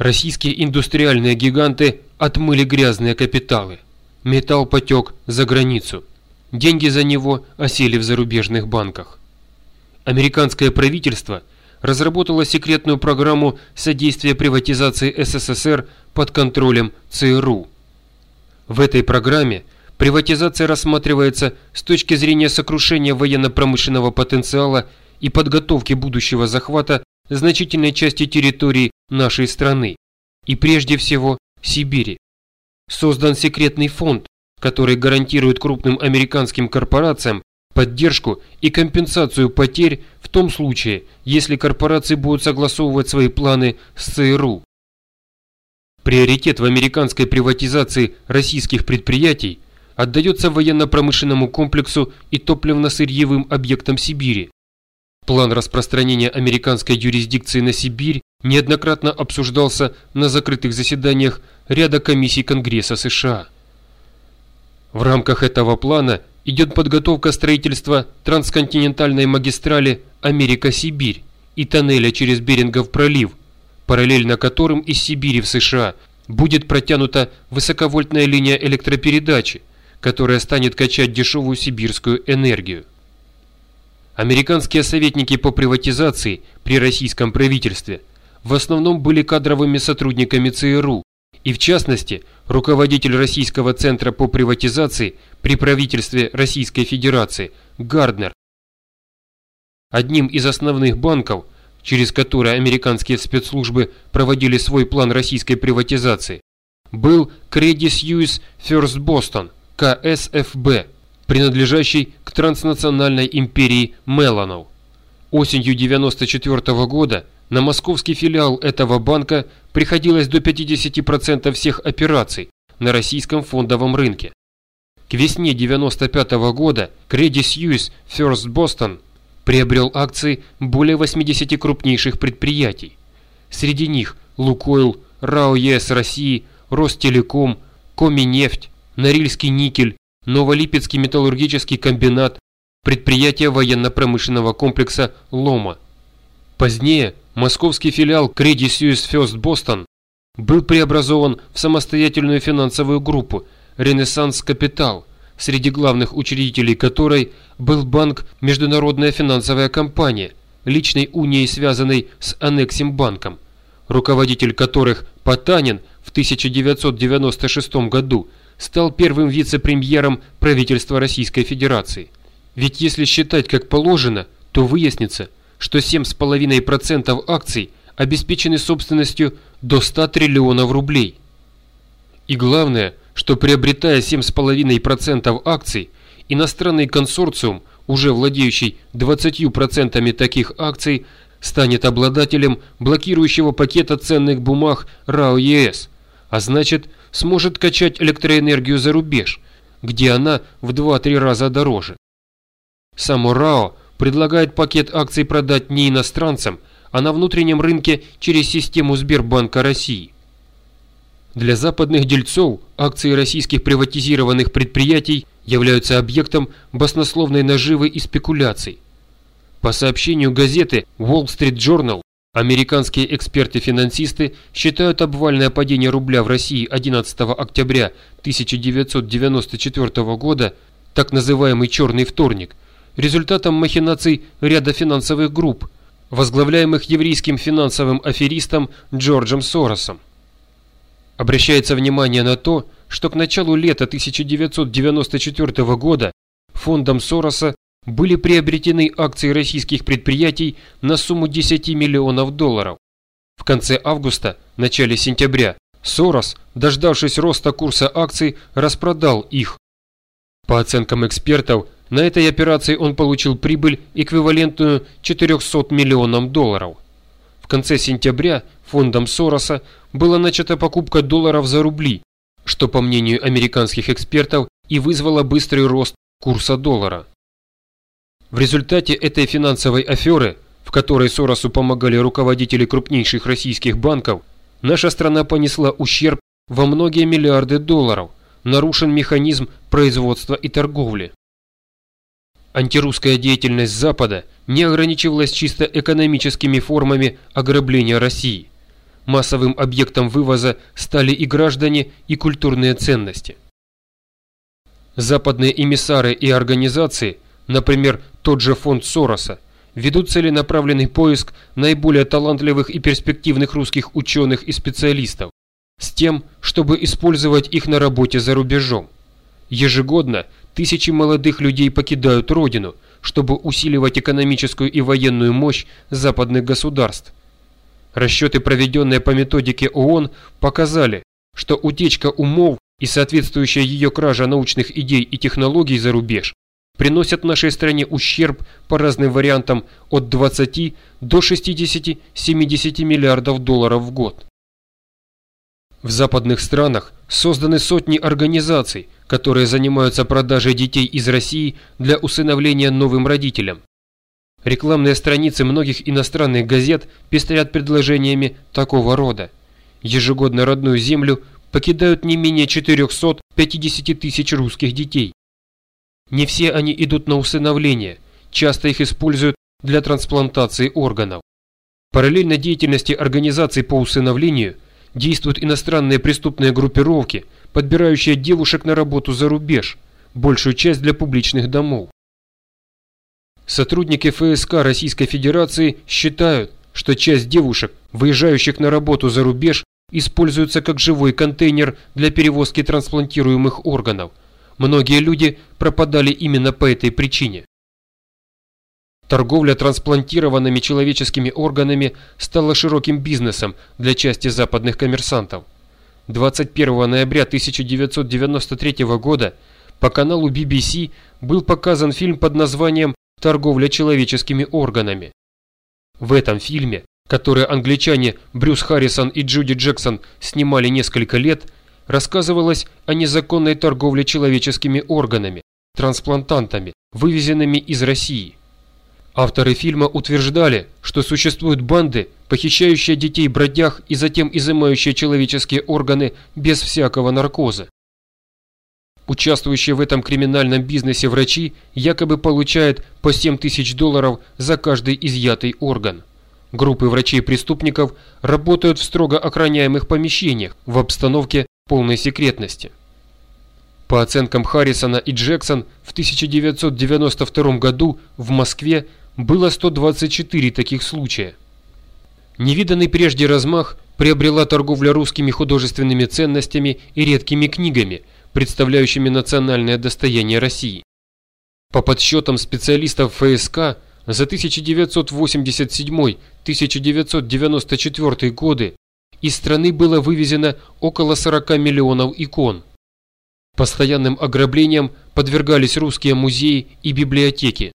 Российские индустриальные гиганты отмыли грязные капиталы. Металл потек за границу. Деньги за него осели в зарубежных банках. Американское правительство разработало секретную программу содействия приватизации СССР под контролем ЦРУ. В этой программе приватизация рассматривается с точки зрения сокрушения военно-промышленного потенциала и подготовки будущего захвата значительной части территории нашей страны и прежде всего Сибири. Создан секретный фонд, который гарантирует крупным американским корпорациям поддержку и компенсацию потерь в том случае, если корпорации будут согласовывать свои планы с ЦРУ. Приоритет в американской приватизации российских предприятий отдается военно-промышленному комплексу и топливно-сырьевым объектам Сибири, План распространения американской юрисдикции на Сибирь неоднократно обсуждался на закрытых заседаниях ряда комиссий Конгресса США. В рамках этого плана идет подготовка строительства трансконтинентальной магистрали Америка-Сибирь и тоннеля через Берингов пролив, параллельно которым из Сибири в США будет протянута высоковольтная линия электропередачи, которая станет качать дешевую сибирскую энергию. Американские советники по приватизации при российском правительстве в основном были кадровыми сотрудниками ЦРУ, и в частности, руководитель Российского центра по приватизации при правительстве Российской Федерации Гарднер. Одним из основных банков, через которые американские спецслужбы проводили свой план российской приватизации, был Credit Suisse First Boston, КСФБ принадлежащей к транснациональной империи Меланов. Осенью 1994 года на московский филиал этого банка приходилось до 50% всех операций на российском фондовом рынке. К весне 1995 года Credit Suisse First Boston приобрел акции более 80 крупнейших предприятий. Среди них Лукойл, РАО ЕС России, Ростелеком, Коминефть, Норильский никель, Новолипецкий металлургический комбинат, предприятие военно-промышленного комплекса «Лома». Позднее московский филиал Credit Suisse First Boston был преобразован в самостоятельную финансовую группу «Ренессанс Капитал», среди главных учредителей которой был банк «Международная финансовая компания», личной унией, связанной с Аннексимбанком, руководитель которых Потанин в 1996 году – стал первым вице-премьером правительства Российской Федерации. Ведь если считать как положено, то выяснится, что 7,5% акций обеспечены собственностью до 100 триллионов рублей. И главное, что приобретая 7,5% акций, иностранный консорциум, уже владеющий 20% таких акций, станет обладателем блокирующего пакета ценных бумаг РАО ЕС, а значит – сможет качать электроэнергию за рубеж, где она в 2-3 раза дороже. Само РАО предлагает пакет акций продать не иностранцам, а на внутреннем рынке через систему Сбербанка России. Для западных дельцов акции российских приватизированных предприятий являются объектом баснословной наживы и спекуляций. По сообщению газеты Wall Street Journal, Американские эксперты-финансисты считают обвальное падение рубля в России 11 октября 1994 года, так называемый «черный вторник», результатом махинаций ряда финансовых групп, возглавляемых еврейским финансовым аферистом Джорджем Соросом. Обращается внимание на то, что к началу лета 1994 года фондом Сороса были приобретены акции российских предприятий на сумму 10 миллионов долларов. В конце августа, начале сентября, Сорос, дождавшись роста курса акций, распродал их. По оценкам экспертов, на этой операции он получил прибыль, эквивалентную 400 миллионам долларов. В конце сентября фондом Сороса была начата покупка долларов за рубли, что, по мнению американских экспертов, и вызвало быстрый рост курса доллара. В результате этой финансовой аферы, в которой Соросу помогали руководители крупнейших российских банков, наша страна понесла ущерб во многие миллиарды долларов, нарушен механизм производства и торговли. Антирусская деятельность Запада не ограничивалась чисто экономическими формами ограбления России. массовым объектом вывоза стали и граждане, и культурные ценности. Западные эмиссары и организации, например, тот же фонд Сороса, ведут целенаправленный поиск наиболее талантливых и перспективных русских ученых и специалистов, с тем, чтобы использовать их на работе за рубежом. Ежегодно тысячи молодых людей покидают родину, чтобы усиливать экономическую и военную мощь западных государств. Расчеты, проведенные по методике ООН, показали, что утечка умов и соответствующая ее кража научных идей и технологий за рубеж приносят нашей стране ущерб по разным вариантам от 20 до 60-70 миллиардов долларов в год. В западных странах созданы сотни организаций, которые занимаются продажей детей из России для усыновления новым родителям. Рекламные страницы многих иностранных газет пестрят предложениями такого рода. Ежегодно родную землю покидают не менее 450 тысяч русских детей. Не все они идут на усыновление, часто их используют для трансплантации органов. Параллельно деятельности организаций по усыновлению действуют иностранные преступные группировки, подбирающие девушек на работу за рубеж, большую часть для публичных домов. Сотрудники ФСК Российской Федерации считают, что часть девушек, выезжающих на работу за рубеж, используется как живой контейнер для перевозки трансплантируемых органов. Многие люди пропадали именно по этой причине. Торговля трансплантированными человеческими органами стала широким бизнесом для части западных коммерсантов. 21 ноября 1993 года по каналу BBC был показан фильм под названием торговля человеческими органами. В этом фильме, который англичане Брюс Харрисон и Джуди Джексон снимали несколько лет, рассказывалось о незаконной торговле человеческими органами, трансплантантами, вывезенными из России. Авторы фильма утверждали, что существуют банды, похищающие детей бродяг и затем изымающие человеческие органы без всякого наркоза. Участвующие в этом криминальном бизнесе врачи якобы получают по 7 тысяч долларов за каждый изъятый орган. Группы врачей-преступников работают в строго охраняемых помещениях в обстановке полной секретности. По оценкам Харрисона и Джексон, в 1992 году в Москве было 124 таких случая. Невиданный прежде размах приобрела торговля русскими художественными ценностями и редкими книгами – представляющими национальное достояние России. По подсчетам специалистов ФСК, за 1987-1994 годы из страны было вывезено около 40 миллионов икон. Постоянным ограблениям подвергались русские музеи и библиотеки.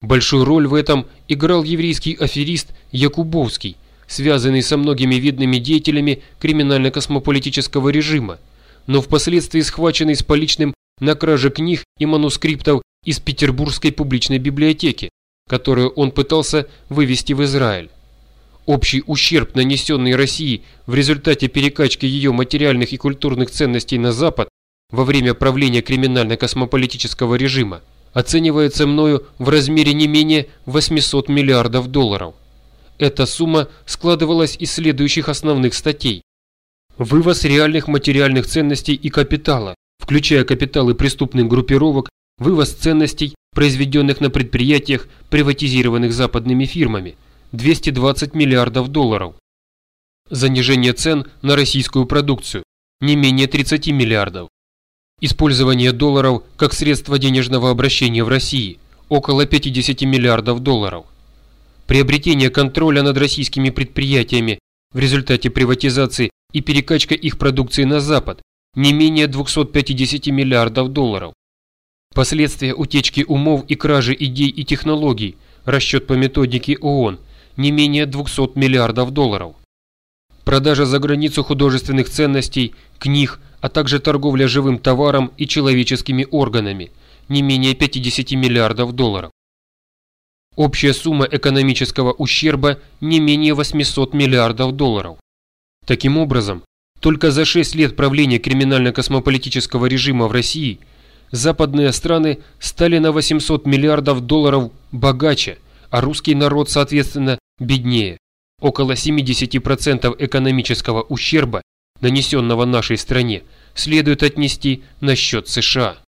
Большую роль в этом играл еврейский аферист Якубовский, связанный со многими видными деятелями криминально-космополитического режима, но впоследствии схваченный с поличным на краже книг и манускриптов из Петербургской публичной библиотеки, которую он пытался вывести в Израиль. Общий ущерб, нанесенный России в результате перекачки ее материальных и культурных ценностей на Запад во время правления криминально-космополитического режима, оценивается мною в размере не менее 800 миллиардов долларов. Эта сумма складывалась из следующих основных статей. Вывоз реальных материальных ценностей и капитала, включая капиталы преступных группировок, вывоз ценностей, произведенных на предприятиях, приватизированных западными фирмами, 220 миллиардов долларов. Занижение цен на российскую продукцию, не менее 30 миллиардов. Использование долларов как средство денежного обращения в России, около 50 миллиардов долларов. Приобретение контроля над российскими предприятиями в результате приватизации и перекачка их продукции на Запад не менее 250 миллиардов долларов. Последствия утечки умов и кражи идей и технологий, расчет по методике ООН, не менее 200 миллиардов долларов. Продажа за границу художественных ценностей, книг, а также торговля живым товаром и человеческими органами, не менее 50 миллиардов долларов. Общая сумма экономического ущерба не менее 800 миллиардов долларов. Таким образом, только за 6 лет правления криминально-космополитического режима в России западные страны стали на 800 миллиардов долларов богаче, а русский народ, соответственно, беднее. около 70% экономического ущерба, нанесенного нашей стране, следует отнести на счет США.